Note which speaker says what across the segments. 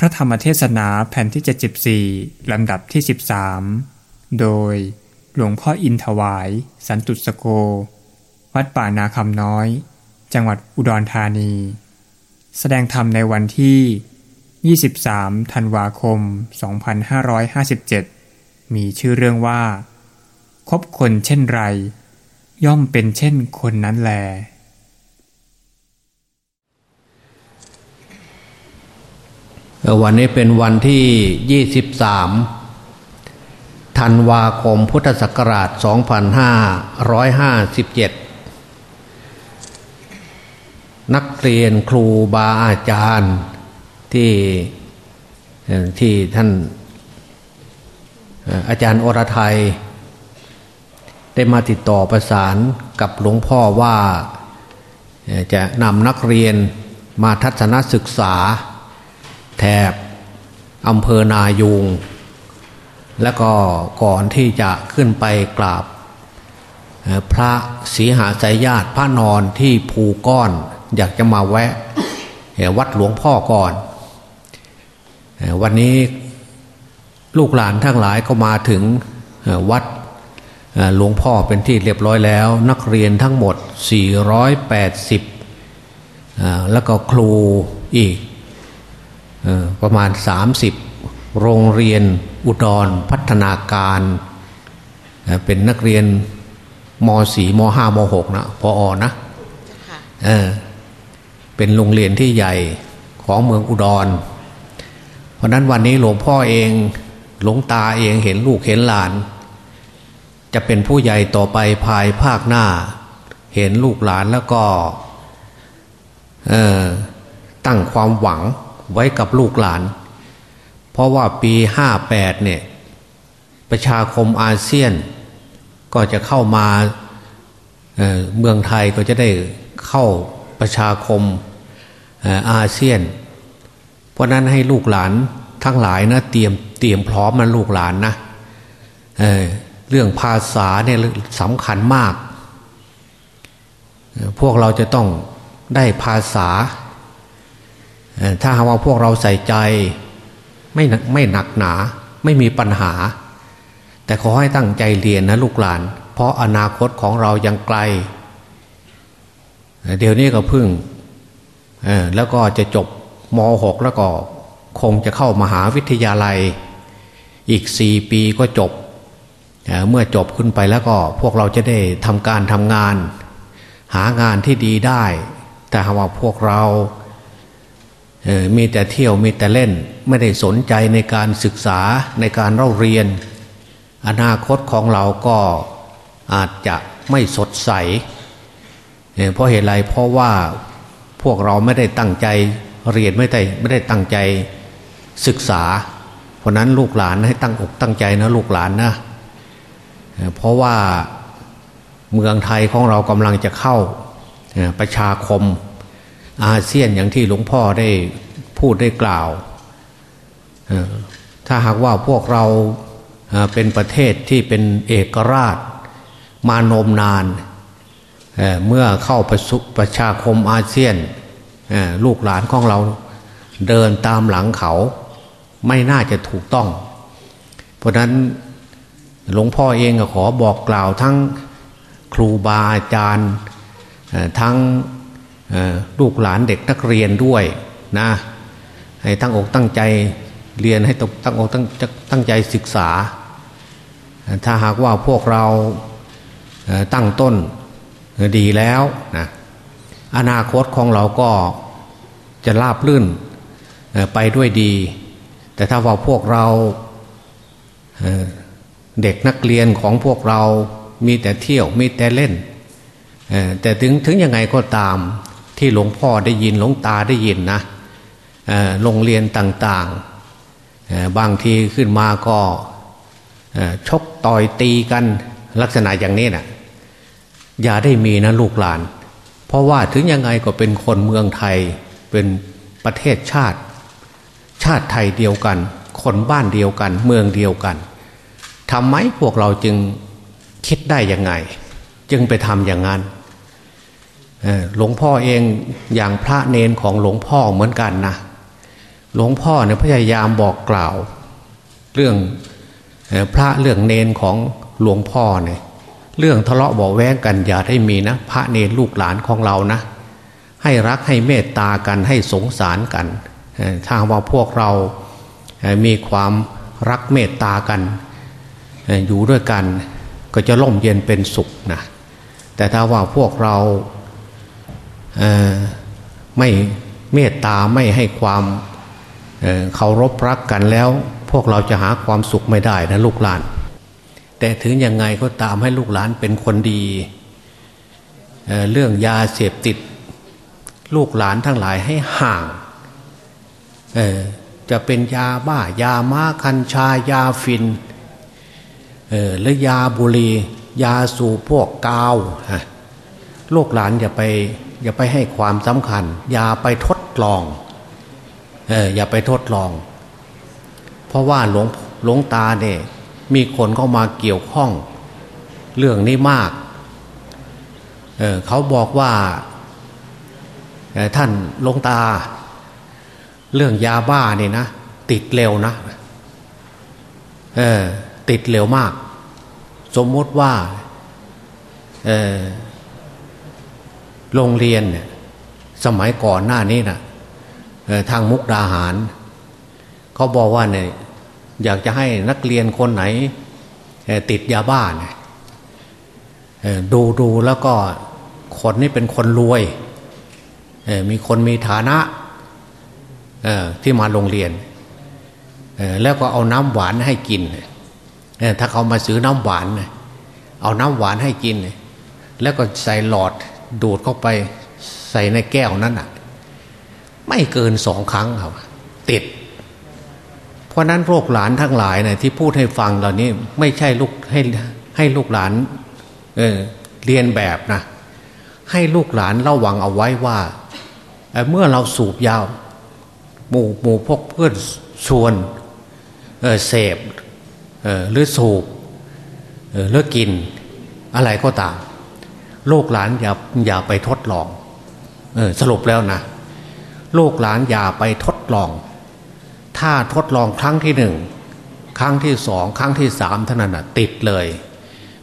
Speaker 1: พระธรรมเทศนาแผ่นที่ 74 ลำดับที่ 13 โดยหลวงพ่ออินถวาย สันตุสโก วัดป่านาคำน้อย จังหวัดอุดรธานี แสดงธรรมในวันที่ 23 ธันวาคม 2557 มีชื่อเรื่องว่า คบคนเช่นไร ย่อมเป็นเช่นคนนั้นแล
Speaker 2: วันนี้เป็นวันที่ 23 ธันวาคมพุทธศักราช 2557 นักเรียนครูบาอาจารย์ที่ที่ท่านอาจารย์อรไทย ได้มาติดต่อประสานกับหลวงพ่อว่าจะนำนักเรียนมาทัศนศึกษา แถบอำเภอนายูง แล้วก็ก่อนที่จะขึ้นไปกราบ พระศรีหาสายญาติพระนอนที่ภูก้อน อยากจะมาแวะวัดหลวงพ่อก่อน วันนี้ลูกหลานทั้งหลายก็มาถึงวัดหลวงพ่อเป็นที่เรียบร้อยแล้ว นักเรียนทั้งหมด 480 แล้วก็ครูอีก ประมาณ 30 โรงเรียนอุดรพัฒนาการ เป็นนักเรียนม .4 ม .5 ม .6 นะพออนะเออเป็นโรงเรียนที่ใหญ่ของเมืองอุดร เพราะนั้นวันนี้หลวงพ่อเองหลวงตาเองเห็นลูกเห็นหลาน จะเป็นผู้ใหญ่ต่อไปภายภาคหน้า เห็นลูกหลานแล้วก็ตั้งความหวัง ไว้กับลูกหลาน เพราะว่าปีห้าแปดเนี่ยประชาคมอาเซียนก็จะเข้ามาเเมืองไทยก็จะได้เข้าประชาคมอาเซียน เพราะนั้นให้ลูกหลานทั้งหลายนะเตรียมเตรียมพร้อมมันลูกหลานนะเเรื่องภาษาเนี่ยสำคัญมาก พวกเราจะต้องได้ภาษา ถ้าหากว่าพวกเราใส่ใจไม่ไม่หนักหนา ไม่มีปัญหา แต่ขอให้ตั้งใจเรียนนะลูกหลาน เพราะอนาคตของเรายังไกล เดี๋ยวนี้ก็พึ่งแล้วก็จะจบม .6 แล้วก็คงจะเข้ามหาวิทยาลัย อีกสี่ปีก็จบ เมื่อจบขึ้นไปแล้วก็พวกเราจะได้ทำการทำงาน หางานที่ดีได้ แต่หากว่าพวกเรา มีแต่เที่ยวมีแต่เล่น ไม่ได้สนใจในการศึกษาในการเล่าเรียน อนาคตของเราก็อาจจะไม่สดใส เพราะเหตุไรเพราะว่าพวกเราไม่ได้ตั้งใจเรียนไม่ได้ไม่ได้ตั้งใจศึกษา เพราะนั้นลูกหลานให้ตั้งอกตั้งใจนะลูกหลานนะเพราะว่าเมืองไทยของเรากำลังจะเข้าประชาคม อาเซียนอย่างที่หลวงพ่อได้พูดได้กล่าว ถ้าหากว่าพวกเราเป็นประเทศที่เป็นเอกราชมานมนาน เมื่อเข้าประประชาคมอาเซียนลูกหลานของเราเดินตามหลังเขาไม่น่าจะถูกต้อง เพราะนั้นหลวงพ่อเองก็ขอบอกกล่าวทั้งครูบาอาจารย์ทั้ง ลูกหลานเด็กนักเรียนด้วยนะให้ตั้งอกตั้งใจเรียนให้ตั้งอกตั้งตั้งใจศึกษา ถ้าหากว่าพวกเราตั้งต้นดีแล้วนะอนาคตของเราก็จะราบลื่นไปด้วยดี แต่ถ้าว่าพวกเราเด็กนักเรียนของพวกเรามีแต่เที่ยวมีแต่เล่นแต่ถึงถึงยังไงก็ตาม ที่หลวงพ่อได้ยินหลวงตาได้ยินนะโรงเรียนต่างๆ บางทีขึ้นมาก็ชกต่อยตีกันลักษณะอย่างนี้นะอย่าได้มีนะลูกหลาน เพราะว่าถึงยังไงก็เป็นคนเมืองไทยเป็นประเทศชาติ ชาติไทยเดียวกัน คนบ้านเดียวกัน เมืองเดียวกันทำไมพวกเราจึงคิดได้ยังไง จึงไปทำอย่างนั้น หลวงพ่อเองอย่างพระเนนของหลวงพ่อเหมือนกันนะหลวงพ่อเนี่ยพยายามบอกกล่าว เรื่องพระเรื่องเนนของหลวงพ่อเนี่ยเรื่องทะเลาะเบาแวงกันอย่าให้มีนะ พระเนรลูกหลานของเรานะ ให้รักให้เมตตากันให้สงสารกันถ้าว่าพวกเรามีความรักเมตตากันอยู่ด้วยกัน ก็จะล่มเย็นเป็นสุขนะแต่ถ้าว่าพวกเรา ไม่เมตตาไม่ให้ความเคารพรักกันแล้ว พวกเราจะหาความสุขไม่ได้นะลูกหลาน แต่ถึงยังไงก็ตามให้ลูกหลานเป็นคนดีเเรื่องยาเสพติด ลูกหลานทั้งหลายให้ห่างจะเป็นยาบ้ายาม้าคัญชายาฟินหรือยาบุรียาสูบพวกกาวลูกหลานอย่าไป อย่าไปให้ความสำคัญ อย่าไปทดลองเอออย่าไปทดลอง เพราะว่าหลวงหลวงตาเนี่ยมีคนเข้ามาเกี่ยวข้องเรื่องนี้มากเเขาบอกว่าท่านหลวงตา เรื่องยาบ้าเนี่ยนะติดเร็วนะเออติดเร็วมาก สมมติว่าเโรงเรียนเนี่ยสมัยก่อนหน้านี้นะทางมุกดาหารเขาบอกว่าเนี่ยอยากจะให้นักเรียนคนไหนติดยาบ้าเนี่ยดูดูแล้วก็คนนี้เป็นคนรวยมีคนมีฐานะที่มาโรงเรียน แล้วก็เอาน้ำหวานให้กิน ถ้าเขามาซื้อน้ำหวาน เอาน้ำหวานให้กิน แล้วก็ใส่หลอด ดูดเข้าไปใส่ในแก้วนั้นอะ ไม่เกินสองครั้งครับ ติด เพราะนั้นโรคหลานทั้งหลายเนะี่ยที่พูดให้ฟังเหล่านี้ไม่ใช่ลูกให้ให้ลูกหลานเออเรียนแบบนะ ให้ลูกหลานระวังเอาไว้ว่าเมื่อเราสูบยาวหมู่หมู่พกเพื่อนชวนเเสพหรือสูบหรือกินอะไรก็ตาม ลูกหลานอย่าอย่าไปทดลองเออสรุปแล้วนะลูกหลานอย่าไปทดลอง ถ้าทดลองครั้งที่หนึ่งครั้งที่สองครั้งที่สามเท่านั้นนะติดเลย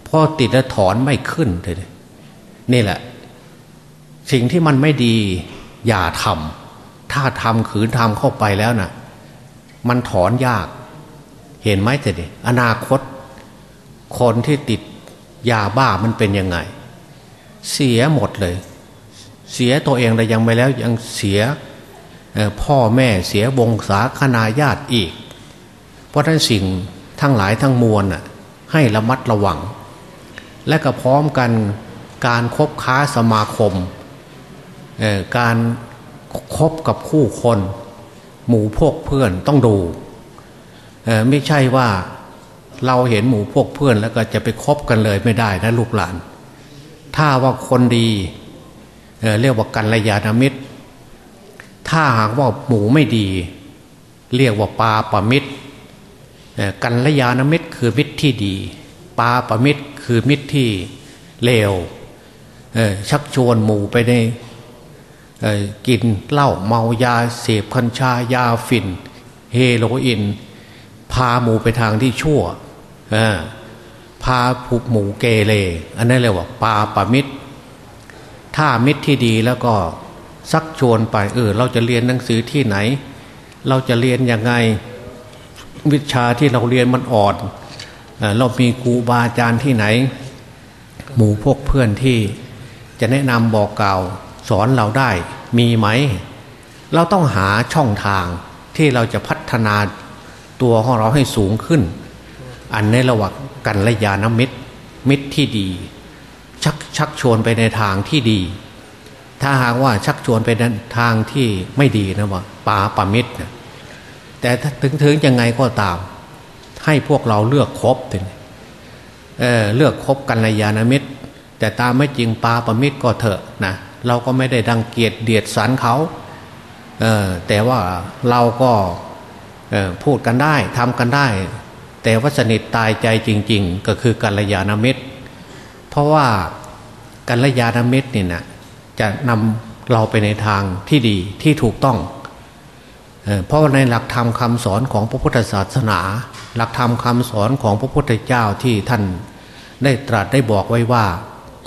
Speaker 2: พอติดแล้วถอนไม่ขึ้นเลยนี่แหละ สิ่งที่มันไม่ดี อย่าทำถ้าทำขืนทำเข้าไปแล้วนะ่ะ มันถอนยาก เห็นไหมเถิดอนาคต คนที่ติดยาบ้ามันเป็นยังไง เสียหมดเลย เสียตัวเองแต่ยังไม่แล้วยังเสียพ่อแม่เสียวงศาคณาญาติอีก เพราะนั้นสิ่งทั้งหลายทั้งมวลให้ระมัดระวัง และก็พร้อมกันการครบค้าสมาคม การครบกับคู่คน หมู่พวกเพื่อนต้องดู ไม่ใช่ว่าเราเห็นหมู่พวกเพื่อนแล้วก็จะไปคบกันเลยไม่ได้นะลูกหลาน ถ้าว่าคนดีเเรียกว่ากันระยานามิตร ถ้าหากว่าหมูไม่ดี เรียกว่าปาปมิตรกันระยานามิตรคือมิตรที่ดี ปาปมิตรคือมิตรที่เลวชักชวนหมูไปในกินเหล้าเมายาเสพคัญชายาฝิ่น เฮโรอีนพาหมูไปทางที่ชั่ว พาผูกหมูเกเรอันนั้นเรียกว่าปาปามิตร ถ้ามิตรที่ดีแล้วก็ซักชวนไปเออเราจะเรียนหนังสือที่ไหน เราจะเรียนยังไงวิชาที่เราเรียนมันอ่อนเรามีครูบาอาจารย์ที่ไหน หมู่พวกเพื่อนที่จะแนะนำบอกกล่าวสอนเราได้มีไหม เราต้องหาช่องทางที่เราจะพัฒนาตัวของเราให้สูงขึ้น อันในระหว่างกันและยานมิตร มิตรที่ดี ชักชักชวนไปในทางที่ดี ถ้าหากว่าชักชวนไปในทางที่ไม่ดีนะว่าป่าปามิตรนะแต่ถึงถึงยังไงก็ตาม ให้พวกเราเลือกคบถึงเออเลือกคบกันในยานมิตร แต่ตามไม่จริงปาปมิตรก็เถอะนะเราก็ไม่ได้ดังเกียรติเดียดสันเขาเออแต่ว่าเราก็พูดกันได้ทำกันได้ แต่ว่าสนิทตายใจจริง ๆ ก็คือกัลยาณมิตร เพราะว่ากัลยาณมิตรนี่นะจะนำเราไปในทางที่ดีที่ถูกต้องเพราะในหลักธรรมคำสอนของพระพุทธศาสนา หลักธรรมคำสอนของพระพุทธเจ้าที่ท่านได้ตรัสได้บอกไว้ว่า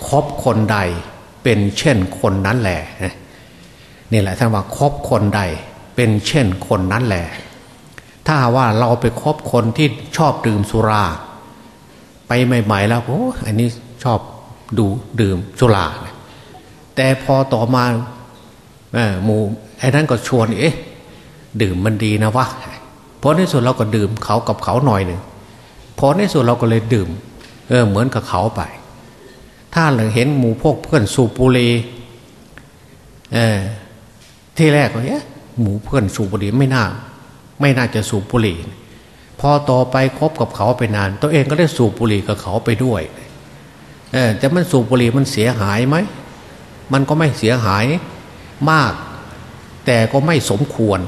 Speaker 2: คบคนใดเป็นเช่นคนนั้นแหละนี่แหละท่านว่าคบคนใดเป็นเช่นคนนั้นแหละ ถ้าว่าเราไปคบคนที่ชอบดื่มสุรา ไปใหม่ ๆ แล้วโอ้อันนี้ชอบดูดื่มสุราแต่พอต่อมาหมูไอ้นั้นก็ชวนเอ๊ะดื่มมันดีนะวะพอในส่วนเราก็ดื่มเขากับเขาหน่อยหนึ่งพอในส่วนเราก็เลยดื่ม เออเหมือนกับเขาไป ถ้าเราเห็นหมูพวกเพื่อนสูบบุหรี่เออที่แรกก็เอ๊ะหมูเพื่อนสูบบุหรี่ไม่น่า ไม่น่าจะสูบบุหรี่ พอต่อไปคบกับเขาไปนาน ตัวเองก็ได้สูบบุหรี่กับเขาไปด้วยเออจะมันสูบบุหรี่มันเสียหายไหมมันก็ไม่เสียหายมาก แต่ก็ไม่สมควร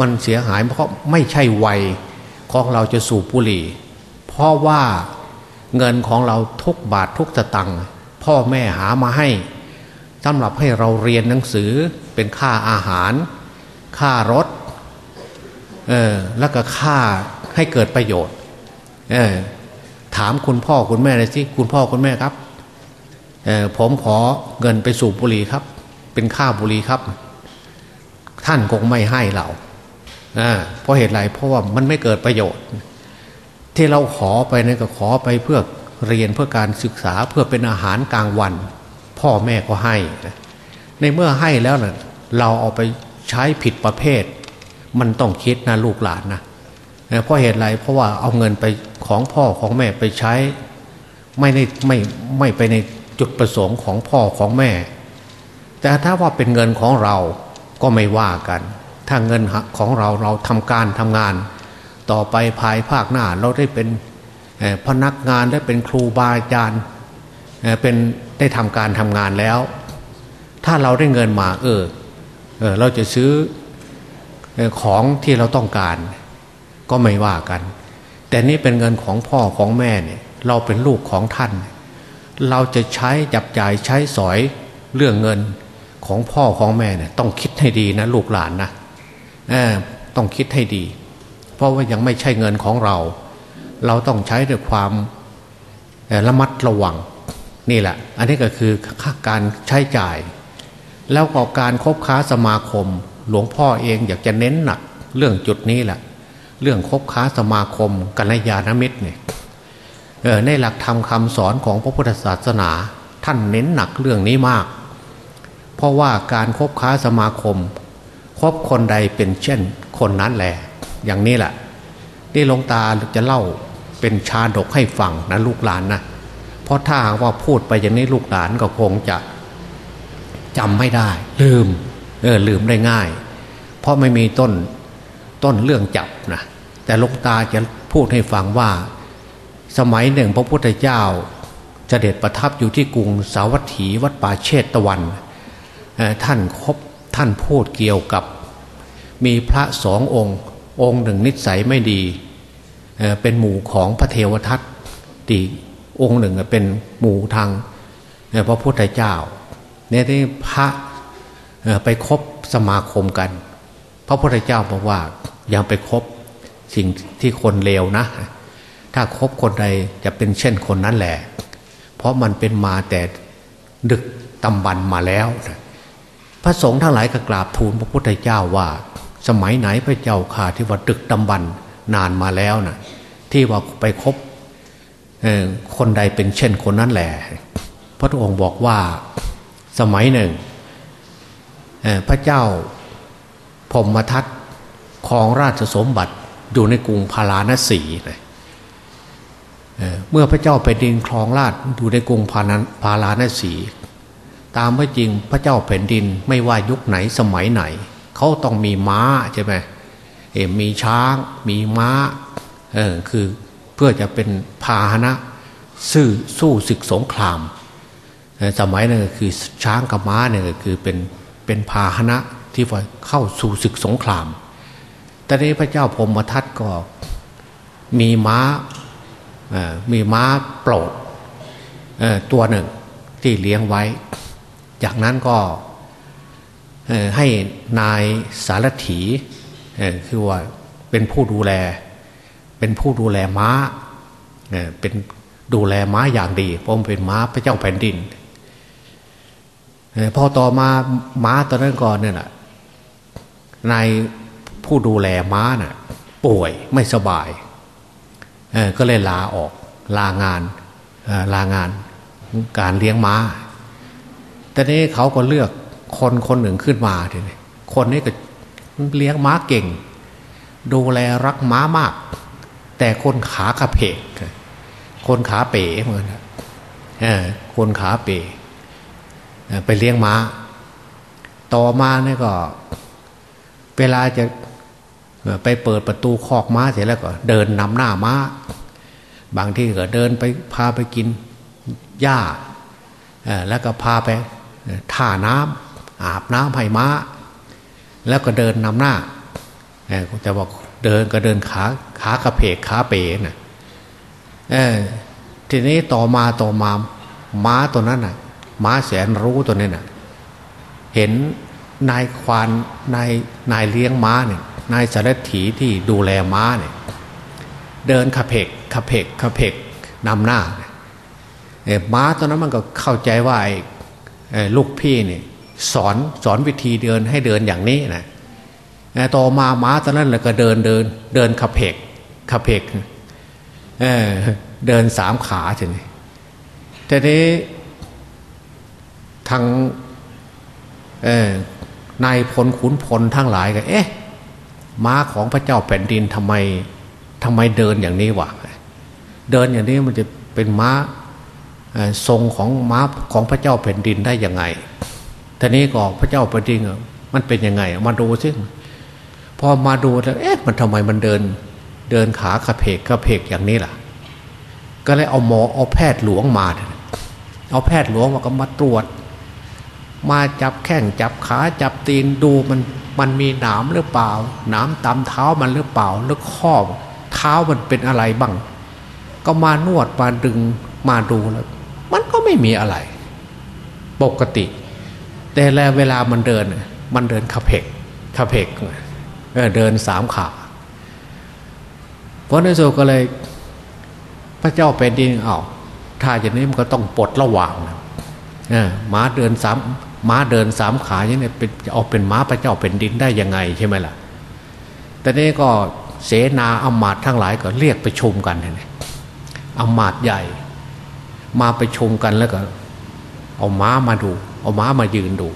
Speaker 2: มันเสียหายเพราะไม่ใช่วัยของเราจะสูบบุหรี่ เพราะว่าเงินของเราทุกบาททุกสตังค์พ่อแม่หามาให้สำหรับให้เราเรียนหนังสือเป็นค่าอาหาร ค่ารถ เออแล้วก็ค่าให้เกิดประโยชน์ เออถามคุณพ่อคุณแม่เลยสิคุณพ่อคุณแม่ครับเออผมขอเงินไปสูบบุหรี่ครับ เป็นค่าบุหรี่ครับ ท่านคงไม่ให้เราเพราะเหตุไรเพราะว่ามันไม่เกิดประโยชน์ ที่เราขอไปนี่นก็ขอไปเพื่อเรียนเพื่อการศึกษาเพื่อเป็นอาหารกลางวัน พ่อแม่ก็ให้ ในเมื่อให้แล้วนะ่ะเราเอาไปใช้ผิดประเภท มันต้องคิดนะลูกหลานนะเพราะเหตุไรเพราะว่าเอาเงินไปของพ่อของแม่ไปใช้ ไม่ได้ไม่ไม่ไปในจุดประสงค์ของพ่อของแม่ แต่ถ้าว่าเป็นเงินของเราก็ไม่ว่ากัน ถ้าเงินของเราเราทำการทำงาน ต่อไปภายภาคหน้าเราได้เป็นพนักงานได้เป็นครูบาอาจารย์เป็นได้ทำการทำงานแล้ว ถ้าเราได้เงินมาเออเออเราจะซื้อ ของที่เราต้องการ ก็ไม่ว่ากัน แต่นี่เป็นเงินของพ่อของแม่เนี่ยเราเป็นลูกของท่าน เราจะใช้จับจ่ายใช้สอยเรื่องเงินของพ่อของแม่เนี่ยต้องคิดให้ดีนะลูกหลานนะต้องคิดให้ดี เพราะว่ายังไม่ใช่เงินของเรา เราต้องใช้ด้วยความระมัดระวังนี่แหละ อันนี้ก็คือค่าการใช้จ่าย แล้วก็การคบค้าสมาคม หลวงพ่อเองอยากจะเน้นหนัก เรื่องจุดนี้แหละเรื่องคบค้าสมาคมกัลยาณมิตรเนี่ยในหลักธรรมคาสอนของพระพุทธศาสนา ท่านเน้นหนักเรื่องนี้มาก เพราะว่าการคบค้าสมาคมคบคนใดเป็นเช่น คนนั้นแหละอย่างนี้แหละนี่หลวงตาจะเล่าเป็นชาดกให้ฟังนะลูกหลานนะเพราะถ้าว่าพูดไปอย่างนี้ลูกหลานก็คงจะจำไม่ได้ ลืม เออลืมได้ง่าย เพราะไม่มีต้นต้นเรื่องจับนะแต่ลงตาจะพูดให้ฟังว่า สมัยหนึ่งพระพุทธเจ้าจะเด็ดประทับอยู่ที่กรุงสาวัตถีวัดป่าเชตตะวัน ท่านคบท่านพูดเกี่ยวกับ มีพระสององค์ องค์หนึ่งนิสัยไม่ดีเเป็นหมู่ของพระเทวทัตตีองค์หนึ่งเป็นหมู่ทางพระพุทธเจ้าเนี่ยที่พระ ไปคบสมาคมกัน พระพุทธเจ้าบอกว่ายังไปคบสิ่งที่คนเลวนะ ถ้าคบคนใดจะเป็นเช่นคนนั้นแหละ เพราะมันเป็นมาแต่ดึกตำบันมาแล้วนะพระสงฆ์ทั้งหลายก็กราบทูลพระพุทธเจ้าว่า สมัยไหนพระเจ้าข่าที่ว่าดึกดำบรรนานมาแล้วนะที่ว่าไปคบคนใดเป็นเช่นคนนั้นแหละ พระองค์บอกว่าสมัยหนึ่ง พระเจ้าพมทัตของราชสมบัติอยู่ในกรุงพาราณสีนะเมื่อพระเจ้าไปดินครองราชอยู่ในกรุงพาราณสี ตามไม่จริงพระเจ้าแผ่นดินไม่ว่ายุคไหนสมัยไหน เขาต้องมีม้าใช่ไหมมีช้างมีม้าเออคือเพื่อจะเป็นพาหนะสู้สู้ศึกสงคราม สมัยนั้นคือช้างกับม้าเนี่ยคือเป็น เป็นพาหนะที่ว่าเข้าสู่ศึกสงคราม แต่นี้พระเจ้าพรมทัตก็มีม้ามีม้าโปรดตัวหนึ่งที่เลี้ยงไว้ จากนั้นก็ให้นายสารถีคือว่าเป็นผู้ดูแล เป็นผู้ดูแลม้าเป็นดูแลม้าอย่างดีเพราะมันเป็นม้าพระเจ้าแผ่นดิน พอต่อมาม้าตอนนั้นก่อนเนี่ยนะนายผู้ดูแลม้าน่ะ ป่วยไม่สบายก็เลยลาออกลางานลางานการเลี้ยงม้า แต่นี้เขาก็เลือกคนคนหนึ่งขึ้นมาทีนี้คนนี้ก็เลี้ยงม้าเก่ง ดูแลรักม้ามาก แต่คนขากระเพก คนขาเป๋เหมือนคนขาเป๋ ไปเลี้ยงม้า ต่อมาเนี่ยก็ เวลาจะไปเปิดประตูคอกม้าเสร็จแล้วก็ เดินนำหน้าม้า บางที่ก็เดินไปพาไปกินหญ้าแล้วก็พาไปท่าน้ำอาบน้ำให้ม้า แล้วก็เดินนำหน้าจะบอกเดินก็เดินขาขากระเพกขาเป๋นะ่ะทีนี้ต่อมาต่อมาม้าตัวนั้นน่ะ ม้าแสนรู้ตัวนี้น่ะเห็นนายควานนายนายเลี้ยงม้าเนี่ยนายสารถีที่ดูแลม้าเนี่ยเดินขเพกขเพกขเพกนำหน้าเนี่ยม้าตัวนั้นมันก็เข้าใจว่าไอ้ลูกพี่เนี่ยสอนสอนวิธีเดินให้เดินอย่างนี้นะต่อมาม้าตอนนั้นเลยก็เดินเดิน เดินขเพกขเพกเเดินสามขาใช่ไหมแต่นี้ ทางนายพลขุนพลทั้งหลายก็เอ๊ะม้าของพระเจ้าแผ่นดินทำไมทำไมเดินอย่างนี้วะเดินอย่างนี้มันจะเป็นม้าทรงของม้าของพระเจ้าแผ่นดินได้ยังไงทีนี้ก็พระเจ้าแผ่นดินมันเป็นยังไง มาดูซิพอมาดูแล้วเอ๊ะมันทำไมมันเดิน เดินขากระเพกกระเพกอย่างนี้ล่ะ ก็เลยเอาหมอเอาแพทย์หลวงมา เอาแพทย์หลวงมาก็มาตรวจ มาจับแข้งจับขาจับตีนดูมันมันมีหนามหรือเปล่า หนามตามเท้ามันหรือเปล่าแล้วข้อเท้ามันเป็นอะไรบ้าง ก็มานวดมาดึงมาดูแล้วมันก็ไม่มีอะไร ปกติ แต่แล้วเวลามันเดิน มันเดินขับเพกขับเพกเดินสามขาเพราะในสุดก็เลย พระเจ้าเป็นดินเอาถ้าอย่างนี้มันก็ต้องปลดระหว่างนะม้าเดินสาม ม้าเดินสามขาอย่างนี้เป็นจะออกเป็นม้าพระเจ้าเป็นดินได้ยังไงใช่ไหมล่ะแต่นี้ก็เสนาอมาตทั้งหลายก็เรียกไปชมกันเนี่ยอมาตใหญ่ มาไปชมกันแล้วก็เอาม้ามาดู เอาม้ามายืนดู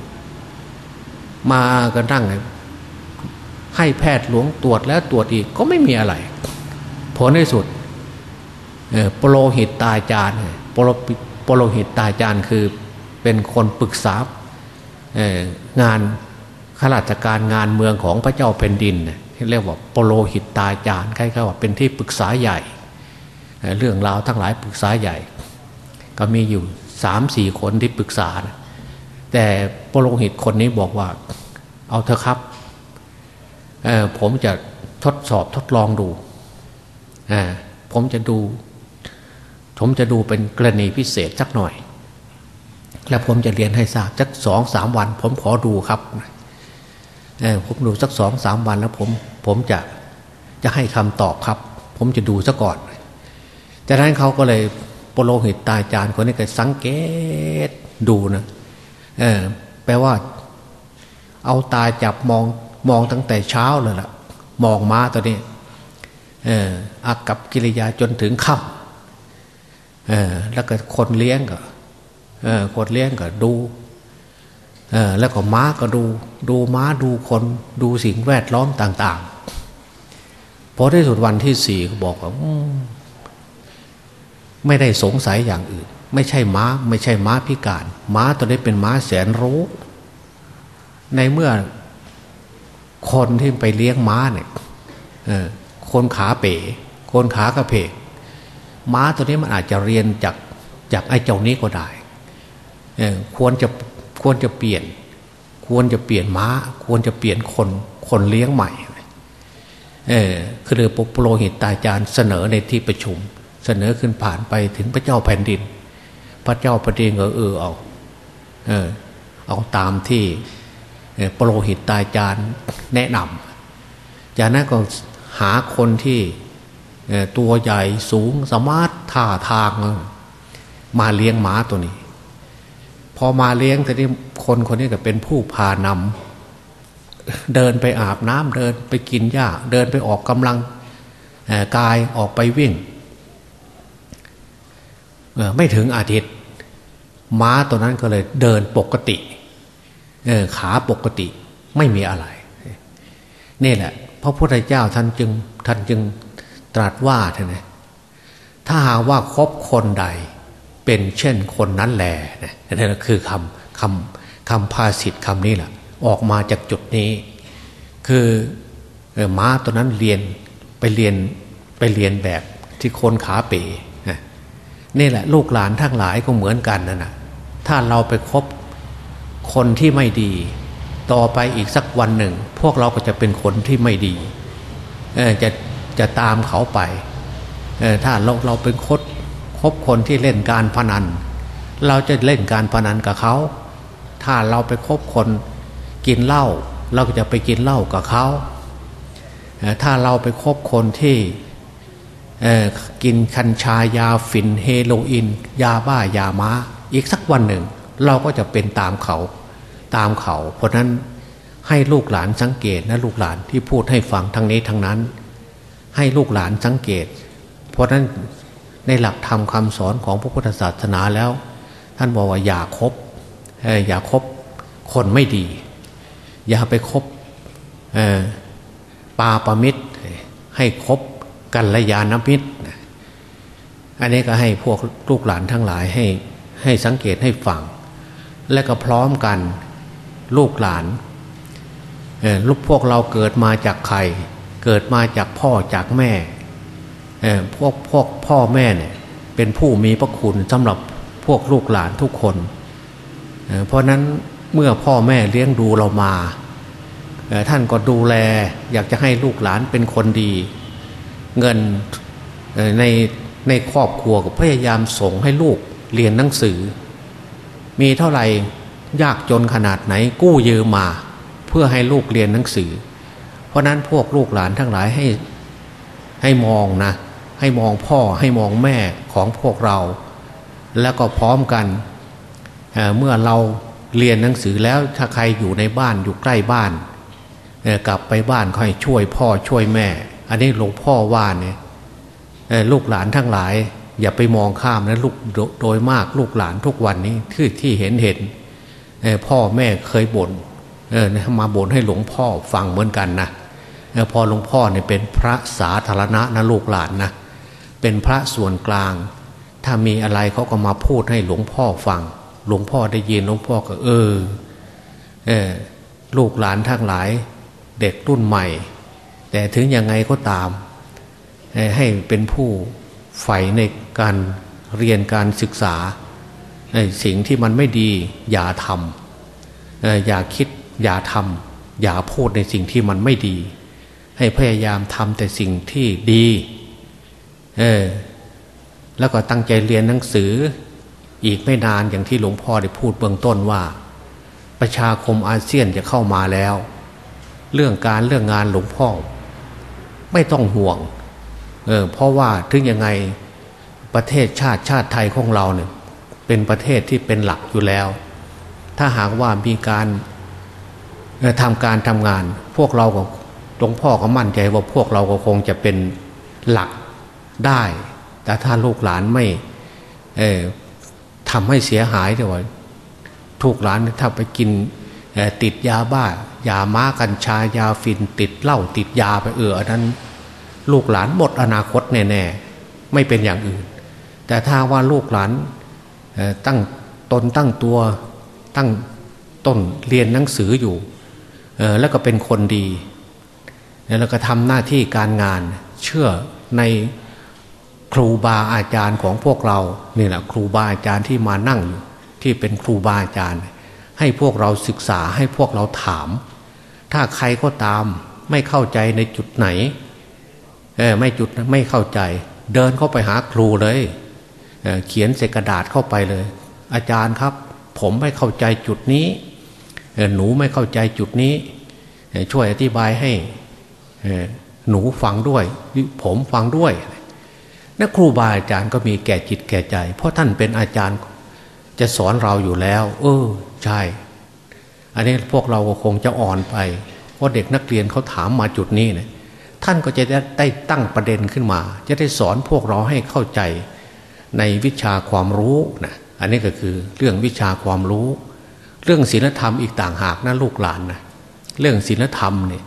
Speaker 2: มากันนั่งให้แพทย์หลวงตรวจแล้วตรวจอีกก็ไม่มีอะไร ผลในสุดโปโลหิตตาจารย์โปโลโปโลหิตตาจารย์คือเป็นคนปรึกษา งานข้าราชการงานเมืองของพระเจ้าแผ่นดินเรียกว่าโปโลหิตตาจารย์ใครๆว่าเป็นที่ปรึกษาใหญ่ เรื่องราวทั้งหลายปรึกษาใหญ่ ก็มีอยู่สามสี่คนที่ปรึกษา แต่ปรหิตคนนี้บอกว่า เอาเถอะครับผมจะทดสอบทดลองดูผมจะดู ผมจะดูเป็นกรณีพิเศษสักหน่อย แล้วผมจะเรียนให้ทราบสักสองสามวัน ผมขอดูครับผมดูสักสองสามวันแล้วผมผมจะจะให้คำตอบครับ ผมจะดูซะก่อน จากนั้นเขาก็เลยปโลหิตตายจานคนนี้ก็สังเกตดูนะเออแปลว่า เอาตาจับมองมองตั้งแต่เช้าเลยล่ะ มองม้าตัวนี้ เอออากับกิริยาจนถึงค่ำเออแล้วก็คนเลี้ยงก็ คนเลี้ยงก็ดูแล้วก็ม้าก็ดู ดูม้าดูคนดูสิ่งแวดล้อมต่างๆพอที่สุดวันที่สี่เขาบอกว่าไม่ได้สงสัยอย่างอื่น ไม่ใช่ม้า ไม่ใช่ม้าพิการ ม้าตัวนี้เป็นม้าแสนรู้ ในเมื่อคนที่ไปเลี้ยงม้าเนี่ยคนขาเป๋ คนขากระเพกม้าตัวนี้มันอาจจะเรียนจากจากไอ้เจ้านี้ก็ได้ ควรจะควรจะเปลี่ยน ควรจะเปลี่ยนม้า ควรจะเปลี่ยนคนคนเลี้ยงใหม่เออคือปโปรหิตตาจารย์เสนอในที่ประชุม เสนอขึ้นผ่านไปถึงพระเจ้าแผ่นดิน พระเจ้าแผ่นดินเออเออเอาเออเอาตามที่โปรหิตตาจารย์แนะนำจากนั้นก็หาคนที่ตัวใหญ่สูงสามาร์ทท่าทางมาเลี้ยงหมาตัวนี้ พอมาเลี้ยงแต่นี้คนคนนี้ก็เป็นผู้พานำเดินไปอาบน้ำเดินไปกินหญ้า เดินไปออกกำลังกายออกไปวิ่งไม่ถึงอาทิตย์ ม้าตัวนั้นก็เลยเดินปกติขาปกติไม่มีอะไร นี่แหละพระพุทธเจ้าท่านจึงท่านจึงตรัสว่าท่านนะถ้าหากว่าคบคนใด เป็นเช่นคนนั้นแหละนั่นคือคำคำคำภาษิตคำนี้แหละออกมาจากจุดนี้ คือม้าตัวนั้นเรียนไปเรียนไปเรียนแบบที่คนขาเป๋นี่แหละ ลูกหลานทั้งหลายก็เหมือนกันนั่นนะถ้าเราไปคบคนที่ไม่ดี ต่อไปอีกสักวันหนึ่ง พวกเราก็จะเป็นคนที่ไม่ดีจะจะตามเขาไปถ้าเราเราเป็นคด คบคนที่เล่นการพนัน เราจะเล่นการพนันกับเขา ถ้าเราไปคบคนกินเหล้าเราก็จะไปกินเหล้ากับเขา ถ้าเราไปคบคนที่กินคัญชายาฝิ่นเฮโรอีนยาบ้ายาม้า อีกสักวันหนึ่ง เราก็จะเป็นตามเขาตามเขา เพราะนั้นให้ลูกหลานสังเกตนะลูกหลานที่พูดให้ฟังทั้งนี้ทั้งนั้น ให้ลูกหลานสังเกต เพราะนั้น ในหลักธรรมคำสอนของพระพุทธศาสนาแล้ว ท่านบอกว่าอย่าคบอย่าคบคนไม่ดี อย่าไปคบปาปมิตร ให้คบกัลยาณมิตร อันนี้ก็ให้พวกลูกหลานทั้งหลายให้ให้สังเกตให้ฟัง และก็พร้อมกันลูกหลานลูกพวกเราเกิดมาจากใคร เกิดมาจากพ่อจากแม่ พวกพวกพ่อแม่เนี่ยเป็นผู้มีพระคุณสำหรับพวกลูกหลานทุกคน เพราะนั้นเมื่อพ่อแม่เลี้ยงดูเรามา ท่านก็ดูแลอยากจะให้ลูกหลานเป็นคนดี เงินในในครอบครัวก็พยายามส่งให้ลูกเรียนหนังสือ มีเท่าไหร่ยากจนขนาดไหนกู้ยืมมาเพื่อให้ลูกเรียนหนังสือ เพราะนั้นพวกลูกหลานทั้งหลายให้ให้มองนะ ให้มองพ่อให้มองแม่ของพวกเรา แล้วก็พร้อมกันเเมื่อเราเรียนหนังสือแล้วถ้าใครอยู่ในบ้านอยู่ใกล้บ้านกลับไปบ้านค่อยช่วยพ่อช่วยแม่ อันนี้หลวงพ่อว่าเนี่ยลูกหลานทั้งหลาย อย่าไปมองข้ามนะลูกโดยมากลูกหลานทุกวันนี้ที่ที่เห็นเห็นพ่อแม่เคยบน่นมาบ่นให้หลวงพ่อฟังเหมือนกันนะพอหลวงพ่อเนี่ยเป็นพระสาธารณะนะลูกหลานนะ เป็นพระส่วนกลาง ถ้ามีอะไรเขาก็มาพูดให้หลวงพ่อฟัง หลวงพ่อได้ยินหลวงพ่อก็เออเออลูกหลานทั้งหลาย เด็กรุ่นใหม่ แต่ถึงยังไงก็ตาม ให้เป็นผู้ใฝ่ในการเรียนการศึกษาสิ่งที่มันไม่ดีอย่าทำอย่าคิดอย่าทำอย่าพูดในสิ่งที่มันไม่ดี ให้พยายามทำแต่สิ่งที่ดี เออ แล้วก็ตั้งใจเรียนหนังสือ อีกไม่นานอย่างที่หลวงพ่อได้พูดเบื้องต้นว่า ประชาคมอาเซียนจะเข้ามาแล้ว เรื่องการเรื่องงานหลวงพ่อ ไม่ต้องห่วง เออ เพราะว่าถึงยังไงประเทศชาติชาติไทยของเราเนี่ย เป็นประเทศที่เป็นหลักอยู่แล้ว ถ้าหากว่ามีการทำการทำงาน พวกเราก็หลวงพ่อก็มั่นใจว่าพวกเราก็คงจะเป็นหลัก ได้ แต่ถ้าลูกหลานไม่ทำให้เสียหายเดี๋ยวทุกหลานถ้าไปกินติดยาบ้ายาม้ากัญชายาฟินติดเหล้าติดยาไปเอออันนั้น ลูกหลานหมดอนาคตแน่ๆไม่เป็นอย่างอื่น แต่ถ้าว่าลูกหลานตั้งตนตั้งตัวตั้งต้นเรียนหนังสืออยู่แล้วก็เป็นคนดี แล้วก็ทำหน้าที่การงานเชื่อใน ครูบาอาจารย์ของพวกเรานี่แหละครูบาอาจารย์ที่มานั่งอยู่ที่เป็นครูบาอาจารย์ ให้พวกเราศึกษาให้พวกเราถาม ถ้าใครก็ตามไม่เข้าใจในจุดไหนเออไม่จุดไม่เข้าใจ เดินเข้าไปหาครูเลยเเขียนใส่กระดาษเข้าไปเลย อาจารย์ครับ ผมไม่เข้าใจจุดนี้หนูไม่เข้าใจจุดนี้ช่วยอธิบายให้หนูฟังด้วย ผมฟังด้วย นักครูบาอาจารย์ก็มีแก่จิตแก่ใจ เพราะท่านเป็นอาจารย์จะสอนเราอยู่แล้ว เออใช่ อันนี้พวกเราก็คงจะอ่อนไปเพราะเด็กนักเรียนเขาถามมาจุดนี้เนี่ยท่านก็จะได้ตั้งประเด็นขึ้นมา จะได้สอนพวกเราให้เข้าใจในวิชาความรู้นะอันนี้ก็คือเรื่องวิชาความรู้ เรื่องศีลธรรมอีกต่างหากนะลูกหลานนะเรื่องศีลธรรมเนี่ย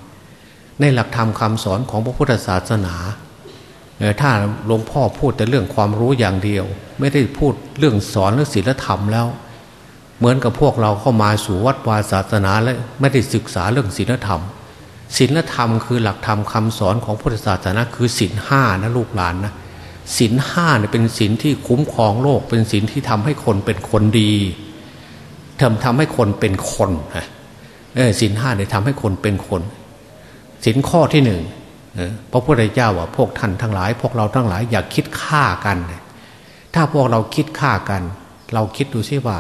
Speaker 2: ในหลักธรรมคาสอนของพระพุทธศาสนา ถ้าหลวงพ่อพูดแต่เรื่องความรู้อย่างเดียว ไม่ได้พูดเรื่องสอนเรื่องศีลธรรมแล้ว เหมือนกับพวกเราเข้ามาสู่วัดวาศาสนาและไม่ได้ศึกษาเรื่องศีลธรรมศีลธรรมคือหลักธรรมคาสอนของพุทธศาสนาคือศีลห้านะลูกหลานนะศีลห้าเนี่ยเป็นศีลที่คุ้มครองโลก เป็นศีลที่ทำให้คนเป็นคนดีทำทำให้คนเป็นคนนะศีลห้าเนี่ยทำให้คนเป็นคนศีลข้อที่หนึ่ง พระพุทธเจ้าว่าพวกท่านทั้งหลาย พวกเราทั้งหลายอย่าคิดฆ่ากัน ถ้าพวกเราคิดฆ่ากัน เราคิดดูซิว่า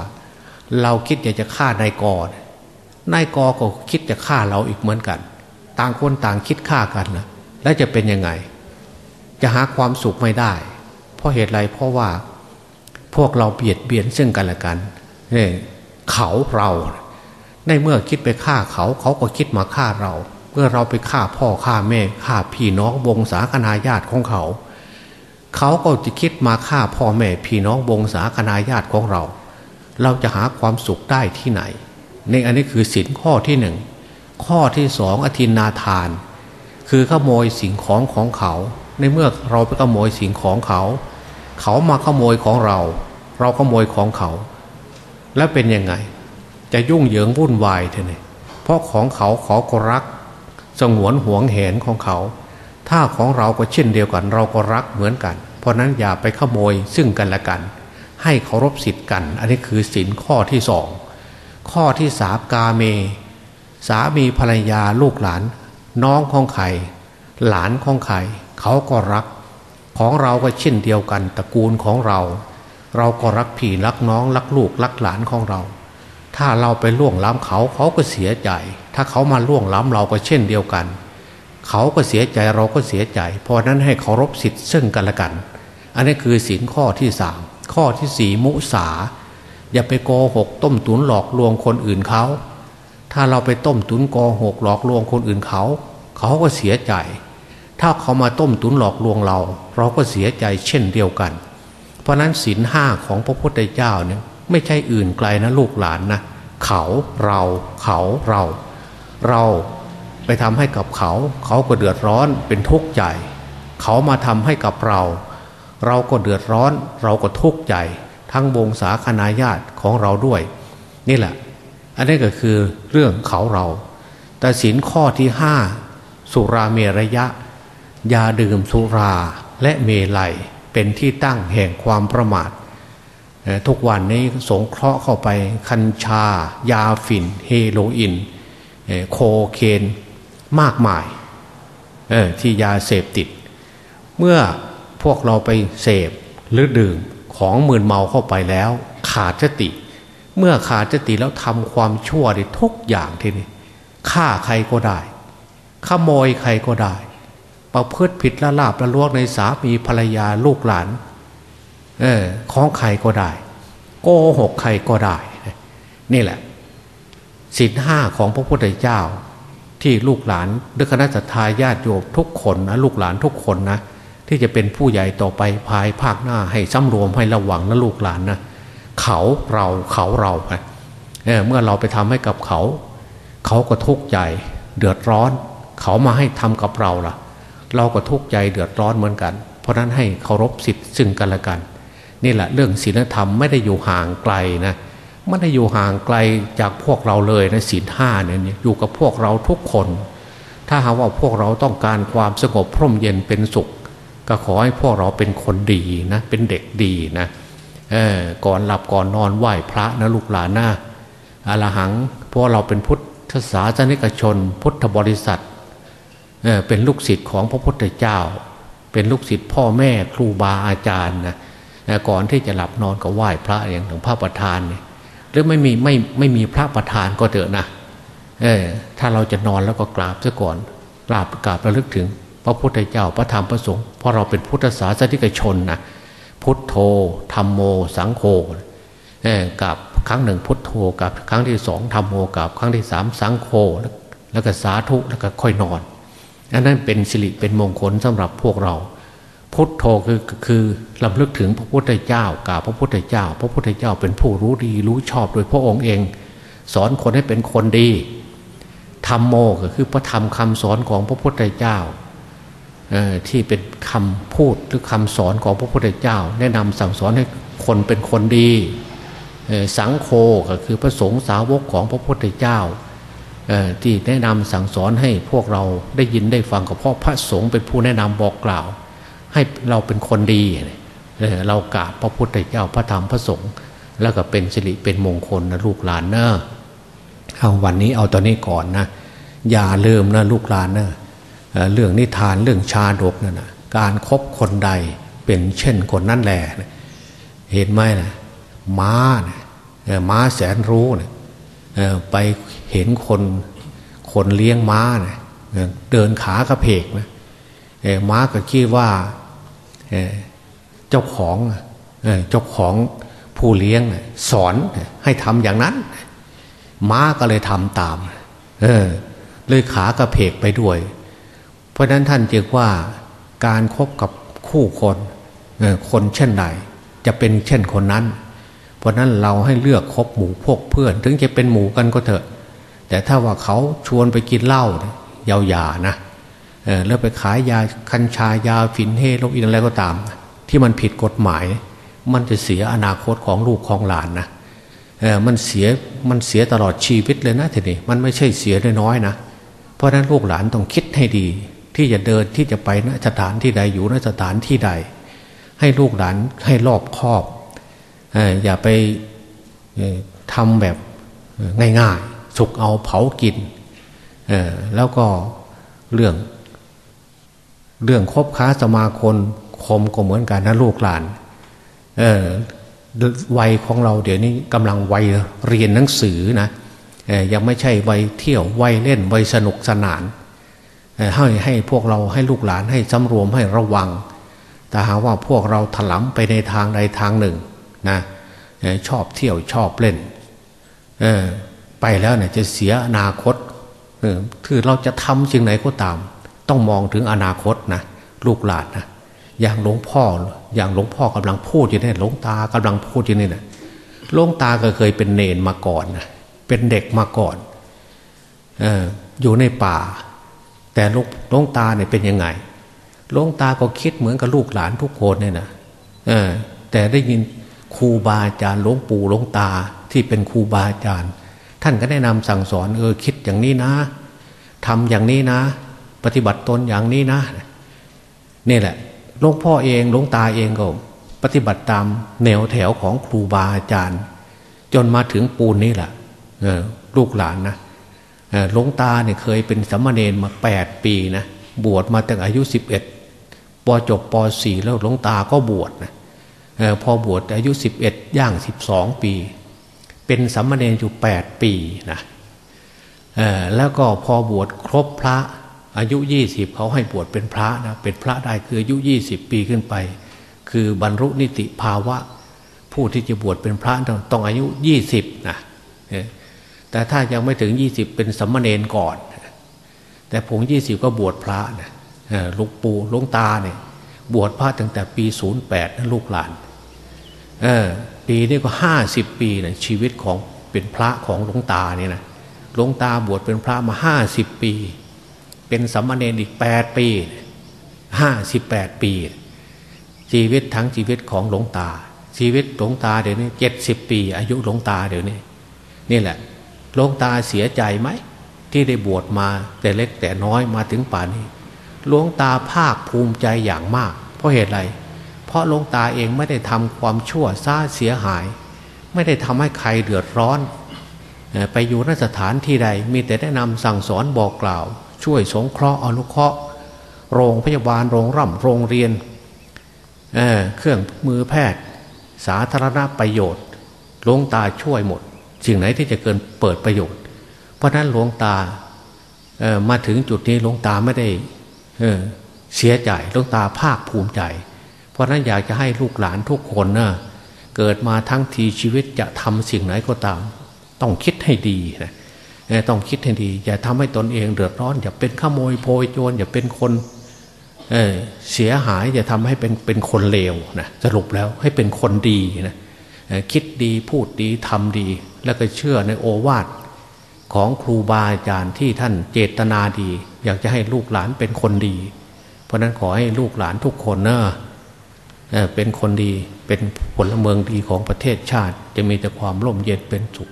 Speaker 2: เราคิดอยากจะฆ่านายกนายกก็คิดจะฆ่าเราอีกเหมือนกัน ต่างคนต่างคิดฆ่ากันนะแล้วจะเป็นยังไง จะหาความสุขไม่ได้ เพราะเหตุไรเพราะว่าพวกเราเบียดเบียนซึ่งกันและกันเนี่ยเขาเรา ในเมื่อคิดไปฆ่าเขาเขาก็คิดมาฆ่าเรา เมื่อเราไปฆ่าพ่อฆ่าแม่ฆ่าพี่น้องวงศาคณาญาติของเขา เขาก็จะคิดมาฆ่าพ่อแม่พี่น้องวงศาคณาญาติของเรา เราจะหาความสุขได้ที่ไหน ในอันนี้คือสินข้อที่หนึ่งข้อที่สองอธินาทาน คือขโมยสิ่งของของเขา ในเมื่อเราไปขโมยสิ่งของเขา เขามาขโมยของเรา เราขโมยของเขา แล้วเป็นยังไง จะยุ่งเหยิงวุ่นวายเท่านี้เพราะของเขาเขาก็รัก สงวนห่วงแหนของเขา ถ้าของเราก็เช่นเดียวกัน เราก็รักเหมือนกัน เพราะนั้นอย่าไปขโมยซึ่งกันและกัน ให้เคารพสิทธิ์กัน อันนี้คือสินข้อที่สองข้อที่สามกาเม สามีภรรยาลูกหลาน น้องของใครหลานของใครเขาก็รัก ของเราก็เช่นเดียวกันตระกูลของเรา เราก็รักพี่รักน้องรักลูกรักหลานของเรา ถ้าเราไปล่วงล้ำเขาเขาก็เสียใจ ถ้าเขามาล่วงล้ำเราก็เช่นเดียวกัน เขาก็เสียใจเราก็เสียใจ เพราะนั้นให้เคารพสิทธิ์ซึ่งกันและกัน อันนี้คือสินข้อที่สามข้อที่สี่มุสา อย่าไปโกหก ต้มตุนหลอกลวงคนอื่นเขา ถ้าเราไปต้มตุนโกหกหลอกลวงคนอื่นเขา เขาก็เสียใจ ถ้าเขามาต้มตุนหลอกลวงเรา เราก็เสียใจเช่นเดียวกัน เพราะนั้นสินห้าของพระพุทธเจ้าเนี่ยไม่ใช่อื่นไกลนะลูกหลานนะเขาเราเขาเรา เราไปทำให้กับเขา เขาก็เดือดร้อนเป็นทุกข์ใจ เขามาทำให้กับเรา เราก็เดือดร้อน เราก็ทุกข์ใจ ทั้งวงศาคณาญาติของเราด้วย นี่แหละ อันนี้ก็คือเรื่องเขาเรา แต่สินข้อที่ห้าสุราเมรยะยาดื่มสุราและเมลัยเป็นที่ตั้งแห่งความประมาททุกวันนี้สงเคราะห์เข้าไปคัญชา ยาฝิ่น เฮโรอีน โคเคนมากมายที่ยาเสพติด เมื่อพวกเราไปเสพหรือดื่มของมืนเมาเข้าไปแล้ว ขาดสติ เมื่อขาดสติแล้วทำความชั่วได้ทุกอย่างทีนี้ฆ่าใครก็ได้ขโมยใครก็ได้ ประพฤติผิดละลาบละลวกในสามีภรรยาลูกหลานเออของใครก็ได้ โกหกใครก็ได้ นี่แหละ ศีลห้าของพระพุทธเจ้า ที่ลูกหลานด้วยคณะสัตยาญาติโยมทุกคนนะลูกหลานทุกคนนะที่จะเป็นผู้ใหญ่ต่อไปภายภาคหน้าให้สำรวมให้ระวังนะลูกหลานนะเขาเราเขาเราเเมื่อเราไปทำให้กับเขา เขาก็ทุกข์ใจเดือดร้อน เขามาให้ทำกับเราล่ะ เราก็ทุกข์ใจเดือดร้อนเหมือนกัน เพราะนั้นให้เคารพสิทธิ์ซึ่งกันและกัน นี่แหละเรื่องศีลธรรมไม่ได้อยู่ห่างไกลนะ ไม่ได้อยู่ห่างไกลจากพวกเราเลยนะศีลห้าเนี่ยอยู่กับพวกเราทุกคน ถ้าหากว่าพวกเราต้องการความสงบพร่มเย็นเป็นสุข ก็ขอให้พวกเราเป็นคนดีนะเป็นเด็กดีนะก่อนหลับก่อนนอนไหว้พระนะลูกหลานนะอรหังเพราะเราเป็นพุทธศาสนิกชน พุทธบริษัทเเป็นลูกศิษย์ของพระพุทธเจ้า เป็นลูกศิษย์พ่อแม่ครูบาอาจารย์นะก่อนที่จะหลับนอนก็ไหว้พระอย่างหลวงพ่อประธานเนี่ย รือไม่มีไม่ไม่มีพระประธานก็เถอะนะเออถ้าเราจะนอนแล้วก็กราบซะก่อนกราบกราบระลึกถึง พระพุทธเจ้าพระธรรมพระสงฆ์เพราะเราเป็นพุทธศาสนิกชนนะพุทโธธรรมโม สังโฆเอ่กับครั้งหนึ่งพุทโธกับครั้งที่สองธรรมโมกับครั้งที่สามสังโฆแล้วก็สาธุแล้วก็ค่อยนอนอันนั้นเป็นสิริเป็นมงคลสำหรับพวกเรา พุทโธคือคือลำลึกถึงพระพุทธเจ้ากาบพระพุทธเจ้า พระพุทธเจ้าเป็นผู้รู้ดีรู้ชอบโดยพระองค์เอง สอนคนให้เป็นคนดีธรรมโมก็คือพระธรรมคำสอนของพระพุทธเจ้าที่เป็นคำพูดหรือคำสอนของพระพุทธเจ้า แนะนำสั่งสอนให้คนเป็นคนดีสังโฆก็คือพระสงฆ์สาวกของพระพุทธเจ้าที่แนะนำสั่งสอนให้พวกเราได้ยินได้ฟังก็เพราะพระสงฆ์เป็นผู้แนะนำบอกกล่าว ให้เราเป็นคนดีเรากราบพระพุทธเจ้าพระธรรมพระสงฆ์แล้วก็เป็นสิริเป็นมงคลนะลูกหลานเนอะเอาวันนี้เอาตอนนี้ก่อนนะอย่าเริ่มนะลูกหลานเนอะเรื่องนิทานเรื่องชาดกนั่นนะการครบคนใดเป็นเช่นคนนั่นแหละเห็นไหมนะม้านะม้าแสนรู้นะไปเห็นคนคนเลี้ยงม้านะเดินขากระเพกนะม้าก็คิดว่า เจ้าของเจ้าของผู้เลี้ยงสอนให้ทำอย่างนั้น ม้าก็เลยทำตามเออเลยขากระเพกไปด้วย เพราะนั้นท่านจึงว่าการครบกับคู่คนคนเช่นใดจะเป็นเช่นคนนั้น เพราะนั้นเราให้เลือกคบหมู่พวกเพื่อน ถึงจะเป็นหมู่กันก็เถอะ แต่ถ้าว่าเขาชวนไปกินเหล้าเยาวยานะ แล้วไปขายยาคัญชายาฝิ่นเฮโรอีนอะไรก็ตาม ที่มันผิดกฎหมาย มันจะเสียอนาคตของลูกของหลานนะมันเสียมันเสียตลอดชีวิตเลยนะทีนี้มันไม่ใช่เสียน้อยๆนะเพราะนั้นลูกหลานต้องคิดให้ดี ที่จะเดินที่จะไปนสถานที่ใดอยู่นสถานที่ใด ให้ลูกหลานให้รอบคอบอย่าไปทำแบบง่ายๆสุกเอาเผากินแล้วก็เรื่อง เรื่องคบค้าสมาคมคมก็เหมือนกันนะลูกหลานวัยของเราเดี๋ยวนี้กำลังวัยเรียนหนังสือนะยังไม่ใช่วัยเที่ยววัยเล่นวัยสนุกสนานให้ให้พวกเราให้ลูกหลานให้สำรวมให้ระวัง แต่หาว่าพวกเราถลำไปในทางใดทางหนึ่งนะชอบเที่ยวชอบเล่นไปแล้วเนี่ยจะเสียอนาคตคือเราจะทำสิ่งไหนก็ตาม ต้องมองถึงอนาคตนะลูกหลานนะอย่างหลวงพ่ออย่างหลวงพ่อกำลังพูดอยู่เนี่ยหลวงตากำลังพูดอยู่นี่นะหลวงตาก็เคยเป็นเนนมาก่อนนะเป็นเด็กมาก่อนออยู่ในป่า แต่ลูกหลวงตาเนี่ยเป็นยังไงหลวงตาก็คิดเหมือนกับลูกหลานทุกคนเนี่ยนะแต่ได้ยินครูบาอาจารย์หลวงปู่หลวงตาที่เป็นครูบาอาจารย์ ท่านก็แนะนำสั่งสอนเออคิดอย่างนี้นะทำอย่างนี้นะ ปฏิบัติตนอย่างนี้นะนี่แหละหลวงพ่อเองหลวงตาเองก็ปฏิบัติตามแนวแถวของครูบาอาจารย์ จนมาถึงปูนนี้แหละลูกหลานนะหลวงตาเนี่ยเคยเป็นสัมมาเนนมาแปดปีนะบวชมาตั้งอายุสิบเอ็ดปจบปสี่แล้วหลวงตาก็บวชนะพอบวชอายุสิบเอ็ดย่างสิบสองปี เป็นสัมมาเนนอยู่แปดปีนะแล้วก็พอบวชครบพระ อายุยี่สิบเขาให้บวชเป็นพระนะเป็นพระได้คืออายุยี่สิบปีขึ้นไป คือบรรลุนิติภาวะ ผู้ที่จะบวชเป็นพระต้องอายุยี่สิบนะแต่ถ้ายังไม่ถึงยี่สิบเป็นสัมมาเนนก่อน แต่ผมยี่สิบก็บวชพระนะลูกปู่ลุงตาเนี่ยบวชพระตั้งแต่ปีศูนย์แปดนะลูกหลานเออปีนี้ก็ห้าสิบปีนะชีวิตของเป็นพระของหลวงตาเนี่ยนะหลวงตาบวชเป็นพระมาห้าสิบปี เป็นสัมมาเนรอีกแปดปีห้าสิบแปดปี ชีวิตทั้งชีวิตของหลวงตา ชีวิตหลวงตาเดี๋ยวนี้เจ็ดสิบปี อายุหลวงตาเดี๋ยวนี้นี่แหละหลวงตาเสียใจไหม ที่ได้บวชมาแต่เล็กแต่น้อยมาถึงป่านนี้หลวงตาภาคภูมิใจอย่างมาก เพราะเหตุไร เพราะหลวงตาเองไม่ได้ทำความชั่วซาเสียหาย ไม่ได้ทำให้ใครเดือดร้อน ไปอยู่นสถานที่ใดมีแต่แนะนำสั่งสอนบอกกล่าว ช่วยสงเคราะห์อนุเคราะห์ โรงพยาบาลโรงร่ำโรงเรียนเเครื่องมือแพทย์ สาธารณประโยชน์หลวงตาช่วยหมด สิ่งไหนที่จะเกินเปิดประโยชน์ เพราะนั้นหลวงตามาถึงจุดนี้หลวงตาไม่ได้เสียใจหลวงตาภาคภูมิใจ เพราะนั้นอยากจะให้ลูกหลานทุกคนนะเกิดมาทั้งทีชีวิตจะทำสิ่งไหนก็ตาม ต้องคิดให้ดีนะ ต้องคิดให้ดี อย่าทำให้ตนเองเดือดร้อน อย่าเป็นขโมยโพยโจรอย่าเป็นคนเเสียหายอย่าทำให้เป็นเป็นคนเลวนะสรุปแล้วให้เป็นคนดีนะคิดดีพูดดีทำดี แล้วก็เชื่อในโอวาทของครูบาอาจารย์ที่ท่านเจตนาดี อยากจะให้ลูกหลานเป็นคนดี เพราะนั้นขอให้ลูกหลานทุกคนนะเป็นคนดีเป็นผลเมืองดีของประเทศชาติ จะมีแต่ความร่มเย็นเป็นสุข